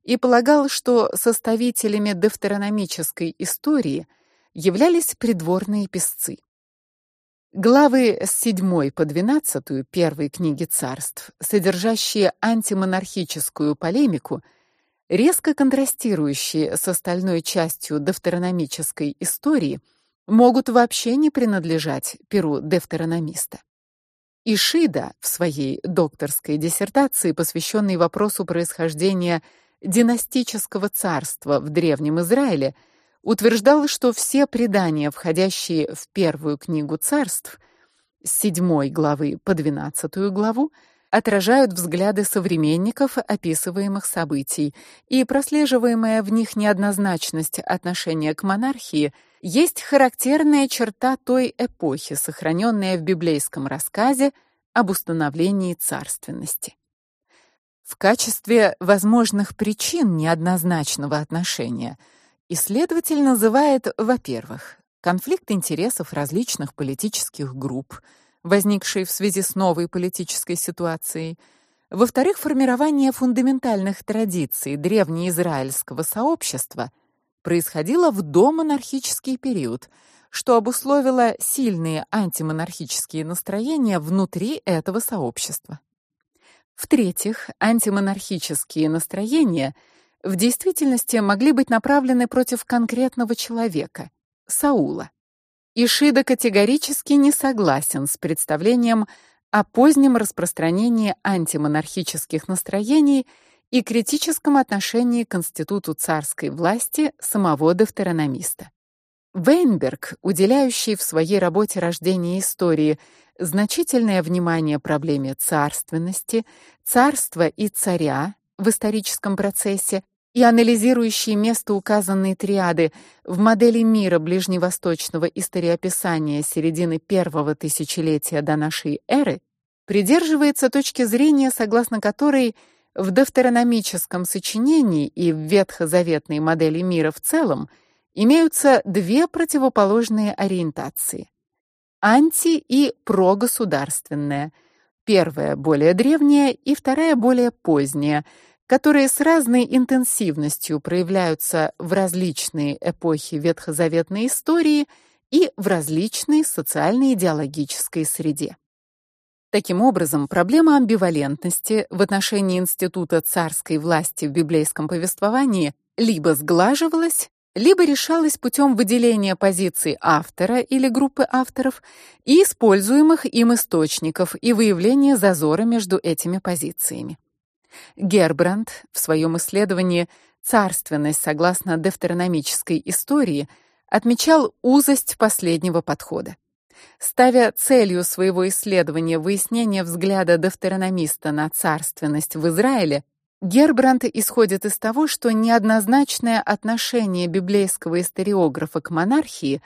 и полагал, что составителями дефтерономической истории являлись придворные писцы. Главы с 7 по 12 первой книги Царств, содержащие антимонархическую полемику, резко контрастирующие с остальной частью дефтерономической истории, могут вообще не принадлежать перу дефтерономиста. Ишида в своей докторской диссертации, посвященной вопросу происхождения династического царства в древнем Израиле, утверждал, что все предания, входящие в первую книгу Царств, с 7 главы по 12 главу, отражают взгляды современников описываемых событий, и прослеживаемая в них неоднозначность отношения к монархии есть характерная черта той эпохи, сохраненная в библейском рассказе об установлении царственности. В качестве возможных причин неоднозначного отношения – Исследователь называет, во-первых, конфликт интересов различных политических групп, возникший в связи с новой политической ситуацией, во-вторых, формирование фундаментальных традиций древнеизраильского сообщества происходило в домонархический период, что обусловило сильные антимонархические настроения внутри этого сообщества. В-третьих, антимонархические настроения – в действительности могли быть направлены против конкретного человека Саула. Ишида категорически не согласен с представлением о позднем распространении антимонархических настроений и критическом отношении к институту царской власти самого Девтерономиста. Вейнберг, уделяющий в своей работе Рождение истории значительное внимание проблеме царственности, царства и царя в историческом процессе и анализирующий место указанной триады в модели мира ближневосточного историописания середины первого тысячелетия до нашей эры, придерживается точки зрения, согласно которой в дефтерономическом сочинении и в ветхозаветной модели мира в целом имеются две противоположные ориентации: анти и прогосударственная. Первая более древняя и вторая более поздняя которые с разной интенсивностью проявляются в различные эпохи ветхозаветной истории и в различной социально-идеологической среде. Таким образом, проблема амбивалентности в отношении института царской власти в библейском повествовании либо сглаживалась, либо решалась путем выделения позиций автора или группы авторов и используемых им источников и выявления зазора между этими позициями. Гербранд в своем исследовании Царственность согласно дефтерономической истории отмечал узость последнего подхода. Ставя целью своего исследования выяснение взгляда дефтерономиста на царственность в Израиле, Гербранд исходит из того, что неоднозначное отношение библейского историографа к монархии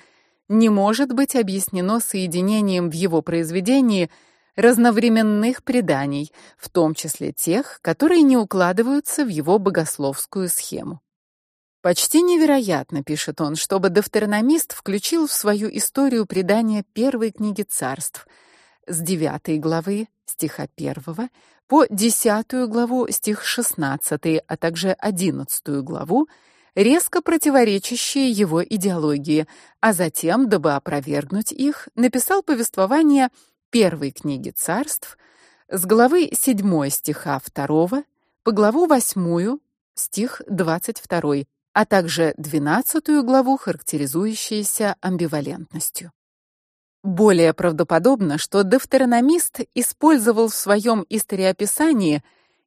не может быть объяснено соединением в его произведении разновременных преданий, в том числе тех, которые не укладываются в его богословскую схему. Почти невероятно, пишет он, чтобы Девтерономист включил в свою историю предания первой книги Царств с 9 главы стиха 1 по 10 главу стих 16, а также 11 главу, резко противоречащие его идеологии, а затем, дабы опровергнуть их, написал повествование первой книги Царств с главы 7 стиха 2 по главу 8 стих 22, а также 12 главу, характеризующуюся амбивалентностью. Более правдоподобно, что дефтерономист использовал в своем историописании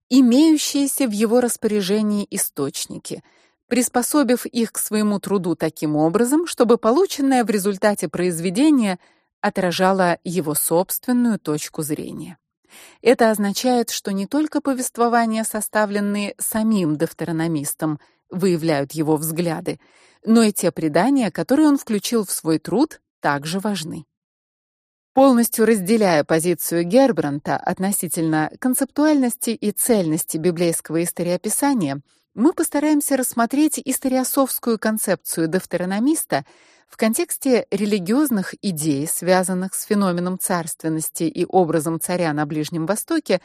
имеющиеся в его распоряжении источники, приспособив их к своему труду таким образом, чтобы полученное в результате произведение отражало его собственную точку зрения. Это означает, что не только повествования, составленные самим дефтерономистом, выявляют его взгляды, но и те предания, которые он включил в свой труд, также важны. Полностью разделяя позицию Гербранта относительно концептуальности и цельности библейского историописания, мы постараемся рассмотреть историософскую концепцию дефтерономиста в контексте религиозных идей, связанных с феноменом царственности и образом царя на Ближнем Востоке,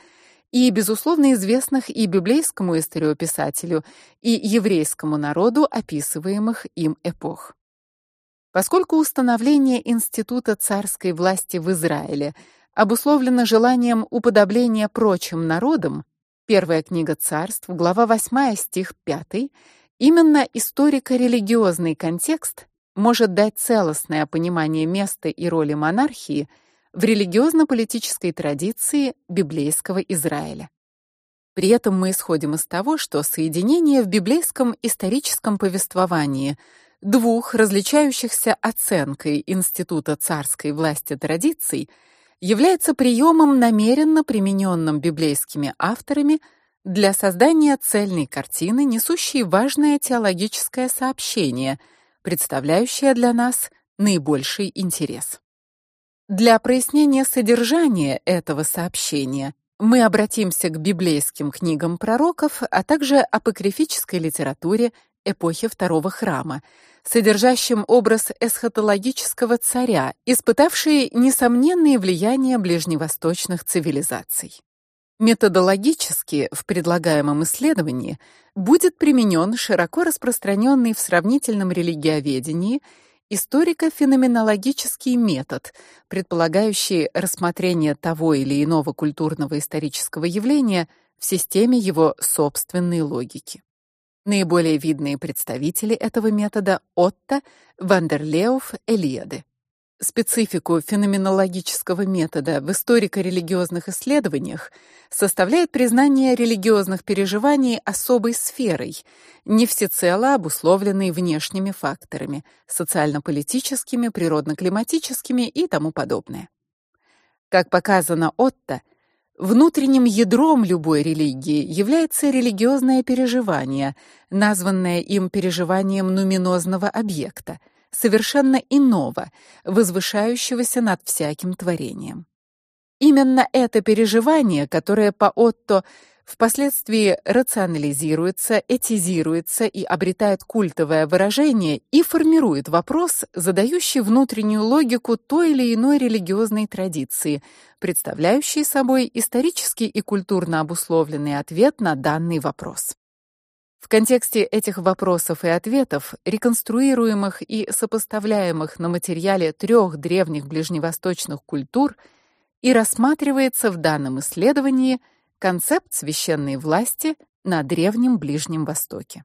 и безусловно известных и библейскому историописателю, и еврейскому народу описываемых им эпох. Поскольку установление института царской власти в Израиле обусловлено желанием уподобления прочим народам, Первая книга Царств, глава 8, стих 5, именно историко-религиозный контекст может дать целостное понимание места и роли монархии в религиозно-политической традиции библейского Израиля. При этом мы исходим из того, что соединение в библейском историческом повествовании двух различающихся оценкой института царской власти традиций является приемом, намеренно примененным библейскими авторами для создания цельной картины, несущей важное теологическое сообщение, представляющее для нас наибольший интерес. Для прояснения содержания этого сообщения мы обратимся к библейским книгам пророков, а также апокрифической литературе эпохи Второго храма, содержащим образ эсхатологического царя, испытавший несомненные влияния ближневосточных цивилизаций. Методологически в предлагаемом исследовании будет применен широко распространенный в сравнительном религиоведении историко-феноменологический метод, предполагающий рассмотрение того или иного культурного исторического явления в системе его собственной логики. Наиболее видные представители этого метода Отто, Вандерлеуф, Элиады. Специфику феноменологического метода в историко-религиозных исследованиях составляет признание религиозных переживаний особой сферой, не всецело обусловленной внешними факторами: социально-политическими, природно-климатическими и тому подобное. Как показано Отто, Внутренним ядром любой религии является религиозное переживание, названное им переживанием нуминозного объекта, совершенно иного, возвышающегося над всяким творением. Именно это переживание, которое по Отто впоследствии рационализируется, этизируется и обретает культовое выражение и формирует вопрос, задающий внутреннюю логику той или иной религиозной традиции, представляющий собой исторический и культурно обусловленный ответ на данный вопрос. В контексте этих вопросов и ответов, реконструируемых и сопоставляемых на материале трех древних ближневосточных культур, и рассматривается в данном исследовании концепт священной власти на древнем Ближнем Востоке.